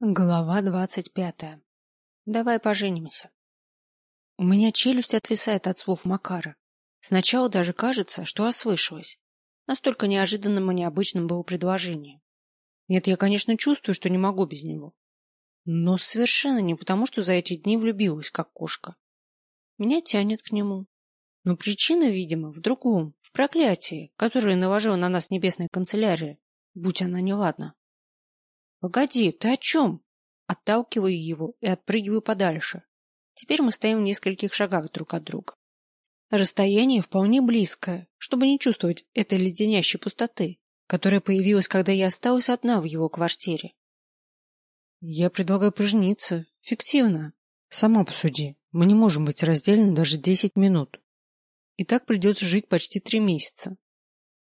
Глава двадцать пятая. Давай поженимся. У меня челюсть отвисает от слов Макара. Сначала даже кажется, что ослышалась. Настолько неожиданным и необычным было предложение. Нет, я, конечно, чувствую, что не могу без него. Но совершенно не потому, что за эти дни влюбилась, как кошка. Меня тянет к нему. Но причина, видимо, в другом, в проклятии, которое наложила на нас небесная канцелярия, будь она неладна. Погоди, ты о чем? Отталкиваю его и отпрыгиваю подальше. Теперь мы стоим в нескольких шагах друг от друга. Расстояние вполне близкое, чтобы не чувствовать этой леденящей пустоты, которая появилась, когда я осталась одна в его квартире. Я предлагаю пожениться. Фиктивно. Сама посуди. Мы не можем быть раздельны даже десять минут. И так придется жить почти три месяца.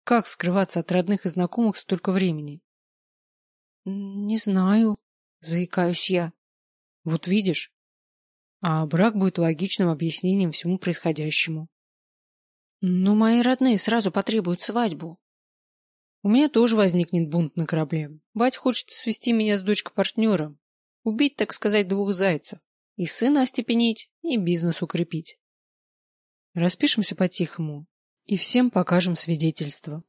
Как скрываться от родных и знакомых столько времени? Не знаю, заикаюсь я. Вот видишь? А брак будет логичным объяснением всему происходящему. Но мои родные сразу потребуют свадьбу. У меня тоже возникнет бунт на корабле. Бать хочет свести меня с дочкой партнера. Убить, так сказать, двух зайцев. И сына остепенить, и бизнес укрепить. Распишемся по-тихому и всем покажем свидетельство.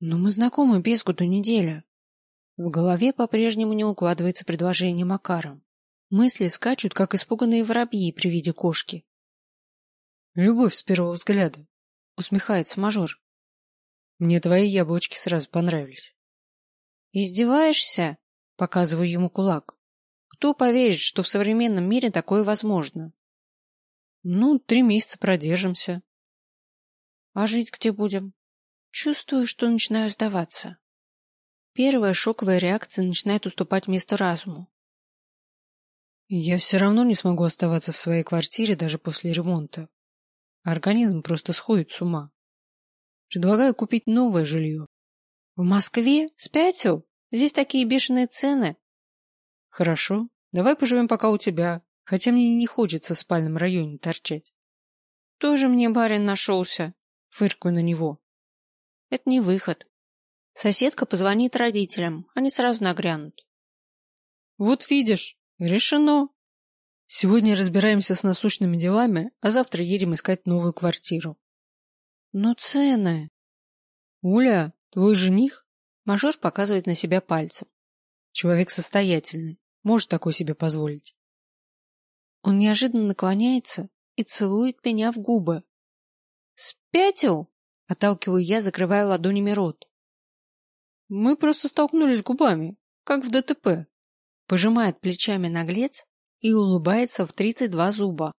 Но мы знакомы без году неделя. В голове по-прежнему не укладывается предложение Макара. Мысли скачут, как испуганные воробьи при виде кошки. Любовь с первого взгляда. Усмехается мажор. Мне твои яблочки сразу понравились. Издеваешься? Показываю ему кулак. Кто поверит, что в современном мире такое возможно? Ну, три месяца продержимся. А жить где будем? Чувствую, что начинаю сдаваться. Первая шоковая реакция начинает уступать место разуму. Я все равно не смогу оставаться в своей квартире даже после ремонта. Организм просто сходит с ума. Предлагаю купить новое жилье. В Москве? Спятил? Здесь такие бешеные цены. Хорошо, давай поживем пока у тебя, хотя мне не хочется в спальном районе торчать. Тоже мне барин нашелся. Фыркаю на него. Это не выход. Соседка позвонит родителям, они сразу нагрянут. Вот видишь, решено. Сегодня разбираемся с насущными делами, а завтра едем искать новую квартиру. Но цены... Уля, твой жених? Мажор показывает на себя пальцем. Человек состоятельный, может такой себе позволить. Он неожиданно наклоняется и целует меня в губы. Спятил? Отталкиваю я, закрывая ладонями рот. Мы просто столкнулись губами, как в ДТП. Пожимает плечами наглец и улыбается в тридцать два зуба.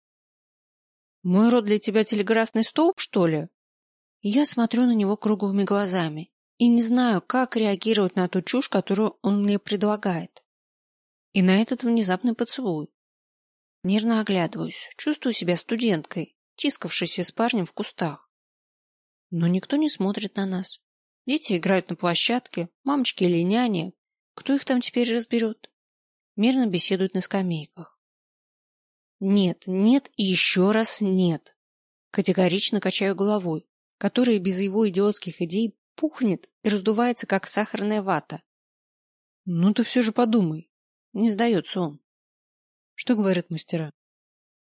Мой рот для тебя телеграфный столб, что ли? Я смотрю на него круглыми глазами и не знаю, как реагировать на ту чушь, которую он мне предлагает. И на этот внезапный поцелуй. Нервно оглядываюсь, чувствую себя студенткой, тискавшейся с парнем в кустах. Но никто не смотрит на нас. Дети играют на площадке, мамочки или няни. Кто их там теперь разберет? Мирно беседуют на скамейках. Нет, нет и еще раз нет. Категорично качаю головой, которая без его идиотских идей пухнет и раздувается, как сахарная вата. Ну ты все же подумай. Не сдается он. Что говорят мастера?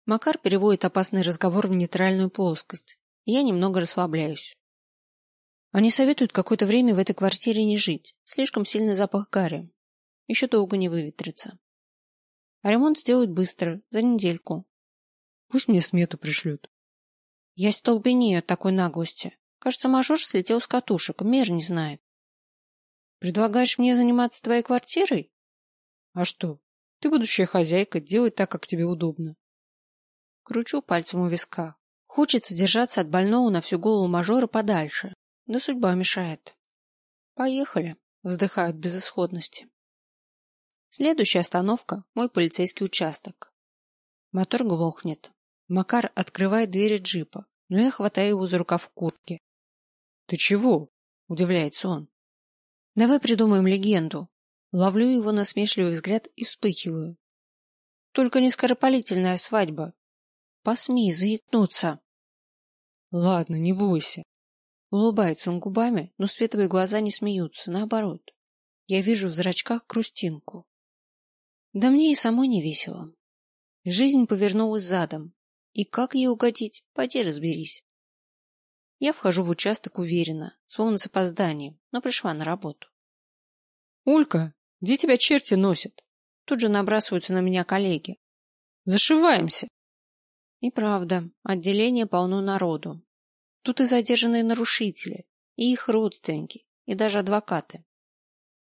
Макар переводит опасный разговор в нейтральную плоскость. Я немного расслабляюсь. Они советуют какое-то время в этой квартире не жить. Слишком сильный запах гари. Еще долго не выветрится. А ремонт сделают быстро, за недельку. Пусть мне смету пришлют. Я столбенею от такой наглости. Кажется, мажор слетел с катушек, мер не знает. Предлагаешь мне заниматься твоей квартирой? А что? Ты будущая хозяйка, делай так, как тебе удобно. Кручу пальцем у виска. Хочется держаться от больного на всю голову мажора подальше, да судьба мешает. Поехали, вздыхают безысходности. Следующая остановка – мой полицейский участок. Мотор глохнет. Макар открывает двери джипа, но я хватаю его за рукав куртки. — Ты чего? — удивляется он. — Давай придумаем легенду. Ловлю его насмешливый взгляд и вспыхиваю. — Только не скоропалительная свадьба. Посмей заикнуться. — Ладно, не бойся. Улыбается он губами, но светлые глаза не смеются, наоборот. Я вижу в зрачках грустинку. Да мне и самой не весело. Жизнь повернулась задом, и как ей угодить, поди разберись. Я вхожу в участок уверенно, словно с опозданием, но пришла на работу. — Улька, где тебя черти носят? Тут же набрасываются на меня коллеги. — Зашиваемся. И правда, отделение полно народу. Тут и задержанные нарушители, и их родственники, и даже адвокаты.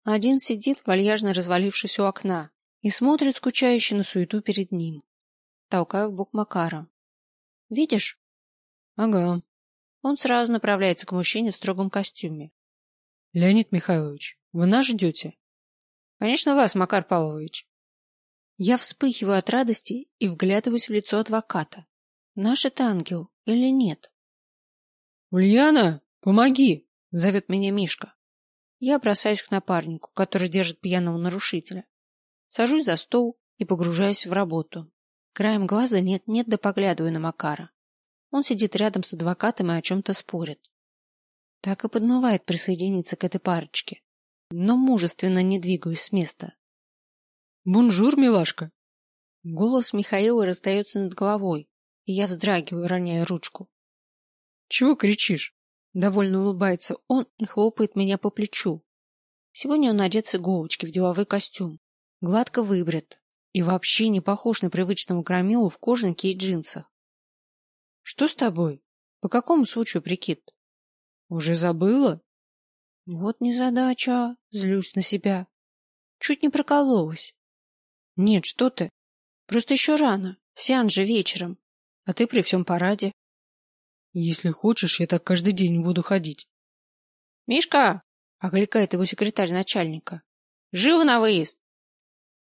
Один сидит, вальяжно развалившись у окна, и смотрит скучающе на суету перед ним. Толкаю в бок Макара. «Видишь?» «Ага». Он сразу направляется к мужчине в строгом костюме. «Леонид Михайлович, вы нас ждете?» «Конечно вас, Макар Павлович». Я вспыхиваю от радости и вглядываюсь в лицо адвоката. Наш это ангел или нет? «Ульяна, помоги!» — зовет меня Мишка. Я бросаюсь к напарнику, который держит пьяного нарушителя. Сажусь за стол и погружаюсь в работу. Краем глаза нет-нет да поглядываю на Макара. Он сидит рядом с адвокатом и о чем-то спорит. Так и подмывает присоединиться к этой парочке. Но мужественно не двигаюсь с места. «Бонжур, милашка!» Голос Михаила раздается над головой, и я вздрагиваю, роняя ручку. «Чего кричишь?» Довольно улыбается он и хлопает меня по плечу. Сегодня он одет с иголочки в деловой костюм, гладко выбрит и вообще не похож на привычного громилу в кожанке и джинсах. — Что с тобой? По какому случаю прикид? — Уже забыла? — Вот незадача, злюсь на себя. Чуть не прокололась. — Нет, что ты. Просто еще рано, сеанс же вечером, а ты при всем параде. Если хочешь, я так каждый день буду ходить. — Мишка! — окликает его секретарь начальника. — Живо на выезд!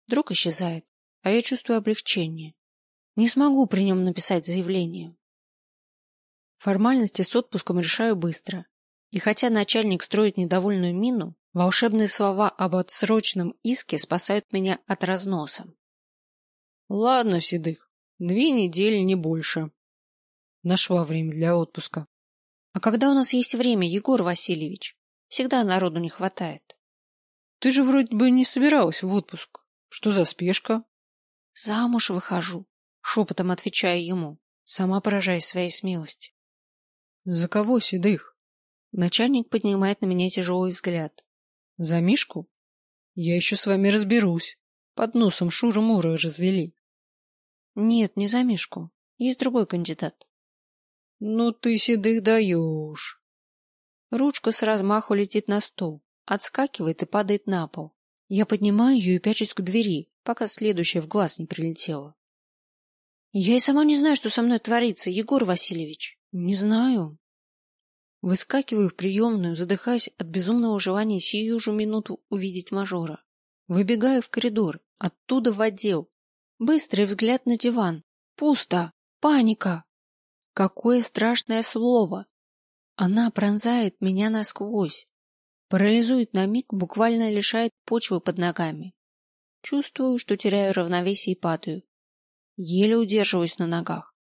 Друг исчезает, а я чувствую облегчение. Не смогу при нем написать заявление. Формальности с отпуском решаю быстро. И хотя начальник строит недовольную мину, волшебные слова об отсрочном иске спасают меня от разноса. — Ладно, Седых, две недели, не больше. Нашла время для отпуска. А когда у нас есть время, Егор Васильевич? Всегда народу не хватает. Ты же вроде бы не собиралась в отпуск. Что за спешка? Замуж выхожу, шепотом отвечаю ему, сама поражаясь своей смелости. За кого седых? Начальник поднимает на меня тяжелый взгляд. За Мишку? Я еще с вами разберусь. Под носом Шура-Мура развели. Нет, не за Мишку. Есть другой кандидат. Ну ты седых даешь. Ручка с размаху летит на стол, отскакивает и падает на пол. Я поднимаю ее и пячусь к двери, пока следующая в глаз не прилетела. Я и сама не знаю, что со мной творится, Егор Васильевич. Не знаю. Выскакиваю в приемную, задыхаясь от безумного желания сию же минуту увидеть мажора. Выбегаю в коридор, оттуда в отдел. Быстрый взгляд на диван. Пусто. Паника. Какое страшное слово! Она пронзает меня насквозь, парализует на миг, буквально лишает почвы под ногами. Чувствую, что теряю равновесие и падаю. Еле удерживаюсь на ногах.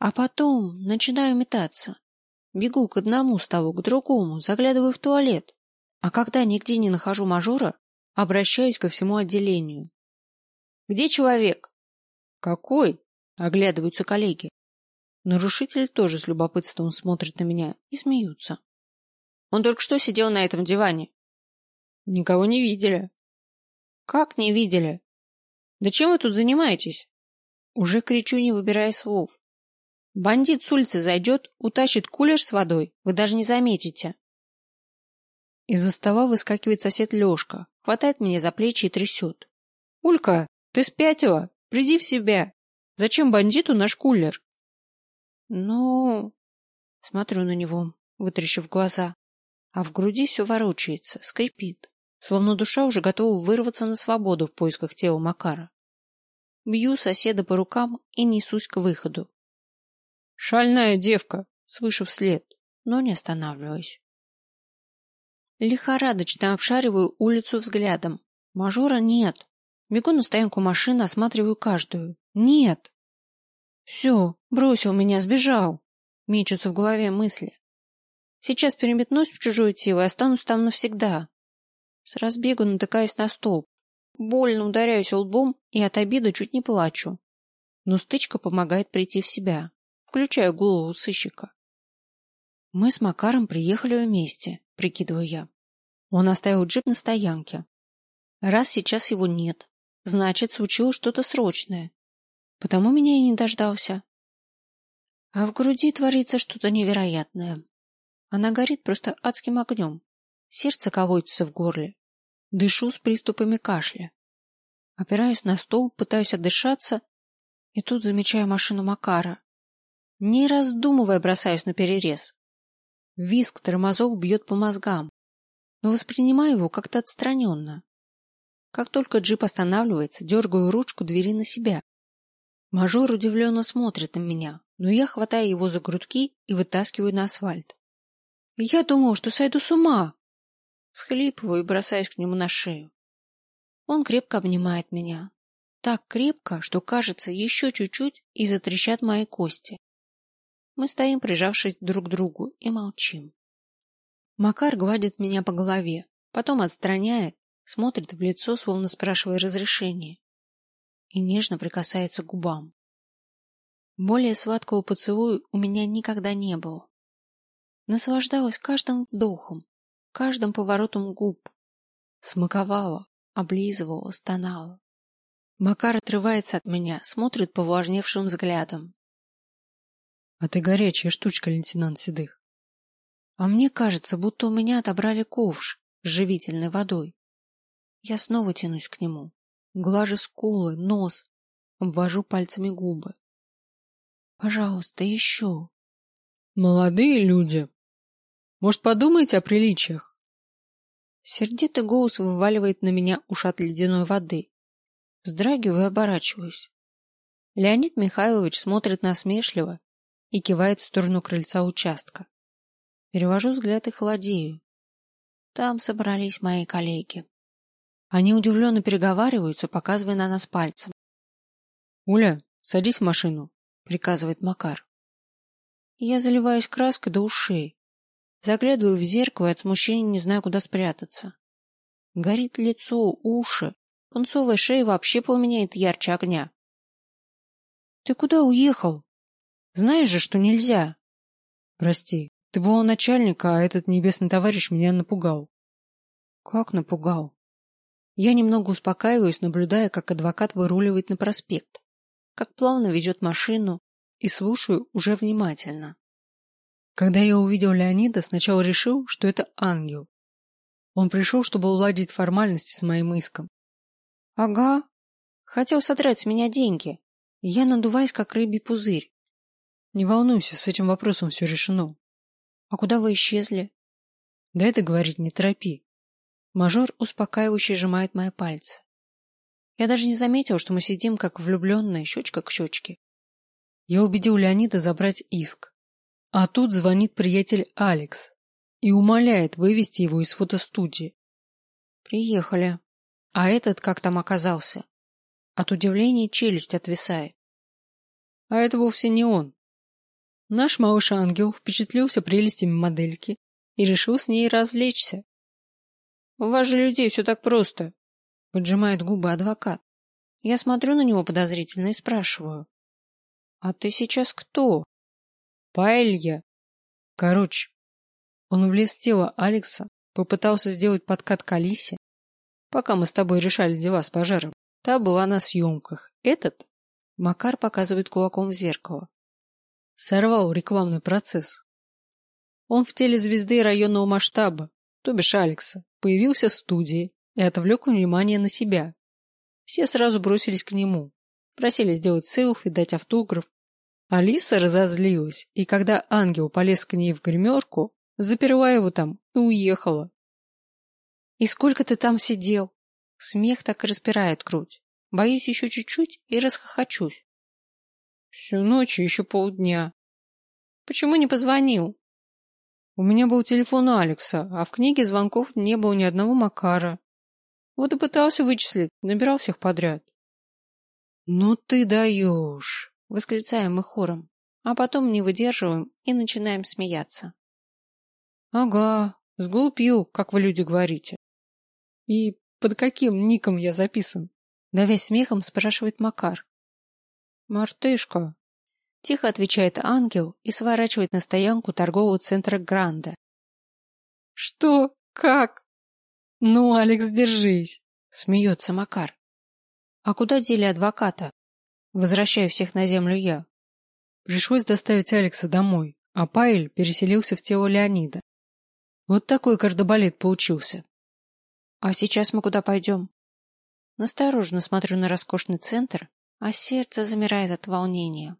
А потом начинаю метаться. Бегу к одному столу, к другому, заглядываю в туалет. А когда нигде не нахожу мажора, обращаюсь ко всему отделению. «Где человек?» «Какой?» — оглядываются коллеги. Нарушители тоже с любопытством смотрят на меня и смеются. Он только что сидел на этом диване. Никого не видели. Как не видели? Да чем вы тут занимаетесь? Уже кричу, не выбирая слов. Бандит с улицы зайдет, утащит кулер с водой, вы даже не заметите. Из-за стола выскакивает сосед Лешка, хватает меня за плечи и трясет. — Улька, ты спятила? Приди в себя. Зачем бандиту наш кулер? Ну, смотрю на него, вытрящив глаза, а в груди все ворочается, скрипит, словно душа уже готова вырваться на свободу в поисках тела Макара. Бью соседа по рукам и несусь к выходу. Шальная девка, свыше вслед, но не останавливаюсь. Лихорадочно обшариваю улицу взглядом. Мажора нет. Бегу на стоянку машины, осматриваю каждую. Нет. Все, бросил меня, сбежал. Мечутся в голове мысли. Сейчас переметнусь в чужое тело и останусь там навсегда. С разбегу натыкаюсь на столб. Больно ударяюсь лбом и от обиды чуть не плачу. Но стычка помогает прийти в себя. Включаю голову сыщика. Мы с Макаром приехали вместе, прикидываю я. Он оставил джип на стоянке. Раз сейчас его нет, значит, случилось что-то срочное. Потому меня и не дождался. А в груди творится что-то невероятное. Она горит просто адским огнем. Сердце колотится в горле. Дышу с приступами кашля. Опираюсь на стол, пытаюсь отдышаться, и тут замечаю машину Макара. Не раздумывая, бросаюсь на перерез. Виск тормозов бьет по мозгам, но воспринимаю его как-то отстраненно. Как только джип останавливается, дергаю ручку двери на себя. Мажор удивленно смотрит на меня, но я хватаю его за грудки и вытаскиваю на асфальт. Я думал, что сойду с ума. Схлипываю и бросаюсь к нему на шею. Он крепко обнимает меня. Так крепко, что, кажется, еще чуть-чуть и затрещат мои кости. Мы стоим, прижавшись друг к другу, и молчим. Макар гладит меня по голове, потом отстраняет, смотрит в лицо, словно спрашивая разрешения, и нежно прикасается к губам. Более сладкого поцелуя у меня никогда не было. Наслаждалась каждым вдохом, каждым поворотом губ, смаковала, облизывала, стонала. Макар отрывается от меня, смотрит повлажневшим взглядом, а ты горячая штучка, лейтенант Седых. А мне кажется, будто у меня отобрали ковш с живительной водой. Я снова тянусь к нему, глажу скулы, нос, обвожу пальцами губы. Пожалуйста, еще. Молодые люди. Может, подумайте о приличиях? Сердитый голос вываливает на меня ушат ледяной воды. Вздрагиваю и оборачиваюсь. Леонид Михайлович смотрит насмешливо и кивает в сторону крыльца участка. Перевожу взгляд и холодею. Там собрались мои коллеги. Они удивленно переговариваются, показывая на нас пальцем. — Уля, садись в машину, — приказывает Макар. Я заливаюсь краской до ушей. Заглядываю в зеркало и от смущения не знаю, куда спрятаться. Горит лицо, уши. Пунцовая шея вообще поменяет ярче огня. — Ты куда уехал? Знаешь же, что нельзя. Прости, ты был начальник, а этот небесный товарищ меня напугал. Как напугал? Я немного успокаиваюсь, наблюдая, как адвокат выруливает на проспект, как плавно ведет машину, и слушаю уже внимательно. Когда я увидел Леонида, сначала решил, что это ангел. Он пришел, чтобы уладить формальности с моим иском. Ага. Хотел содрать с меня деньги. Я надуваюсь, как рыбий пузырь. Не волнуйся, с этим вопросом все решено. А куда вы исчезли? Да это говорить не торопи. Мажор успокаивающе сжимает мои пальцы. Я даже не заметил, что мы сидим как влюбленные, щечка к щечке. Я убедил Леонида забрать иск. А тут звонит приятель Алекс и умоляет вывести его из фотостудии. Приехали. А этот как там оказался? От удивления челюсть отвисает. А это вовсе не он. Наш малыш-ангел впечатлился прелестями модельки и решил с ней развлечься. — У вас же людей все так просто, — поджимает губы адвокат. Я смотрю на него подозрительно и спрашиваю. — А ты сейчас кто? — Паэлья. Короче, он влез в тело Алекса, попытался сделать подкат к Алисе. Пока мы с тобой решали дела с пожаром, та была на съемках. Этот... Макар показывает кулаком в зеркало сорвал рекламный процесс. Он в теле звезды районного масштаба, то бишь Алекса, появился в студии и отвлек внимание на себя. Все сразу бросились к нему, просили сделать селфи, дать автограф. Алиса разозлилась, и когда ангел полез к ней в гримерку, заперла его там и уехала. — И сколько ты там сидел? Смех так и распирает грудь. Боюсь еще чуть-чуть и расхохочусь. Всю ночь и еще полдня. Почему не позвонил? У меня был телефон Алекса, а в книге звонков не было ни одного Макара. Вот и пытался вычислить, набирал всех подряд. Ну ты даешь! Восклицаем мы хором, а потом не выдерживаем и начинаем смеяться. Ага, сглупил, как вы люди говорите. И Под каким ником я записан? Давясь смехом, спрашивает Макар. Мартышка. Тихо отвечает ангел и сворачивает на стоянку торгового центра Гранда. Что? Как? Ну, Алекс, держись. Смеется Макар. А куда дели адвоката? Возвращаю всех на землю я. Пришлось доставить Алекса домой, а Паэль переселился в тело Леонида. Вот такой кардебалет получился. А сейчас мы куда пойдем? Настороженно смотрю на роскошный центр, а сердце замирает от волнения.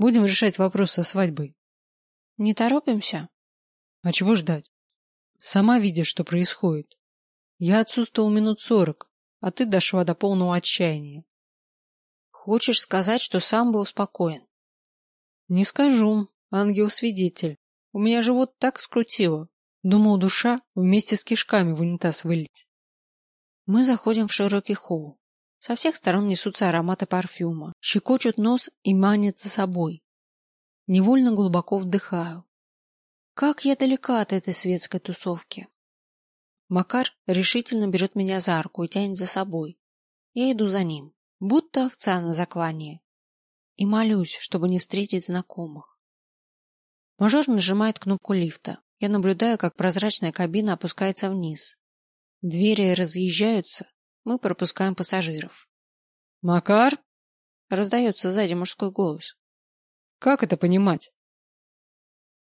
Будем решать вопрос со свадьбой. Не торопимся? А чего ждать? Сама видишь, что происходит. Я отсутствовал минут сорок, а ты дошла до полного отчаяния. Хочешь сказать, что сам был спокоен? Не скажу, ангел-свидетель. У меня живот так скрутило. Думал, душа вместе с кишками в унитаз вылить. Мы заходим в широкий холл. Со всех сторон несутся ароматы парфюма, щекочут нос и манят за собой. Невольно глубоко вдыхаю. Как я далека от этой светской тусовки. Макар решительно берет меня за руку и тянет за собой. Я иду за ним, будто овца на заклание и молюсь, чтобы не встретить знакомых. Мажор нажимает кнопку лифта. Я наблюдаю, как прозрачная кабина опускается вниз. Двери разъезжаются. Мы пропускаем пассажиров. «Макар?» Раздается сзади мужской голос. «Как это понимать?»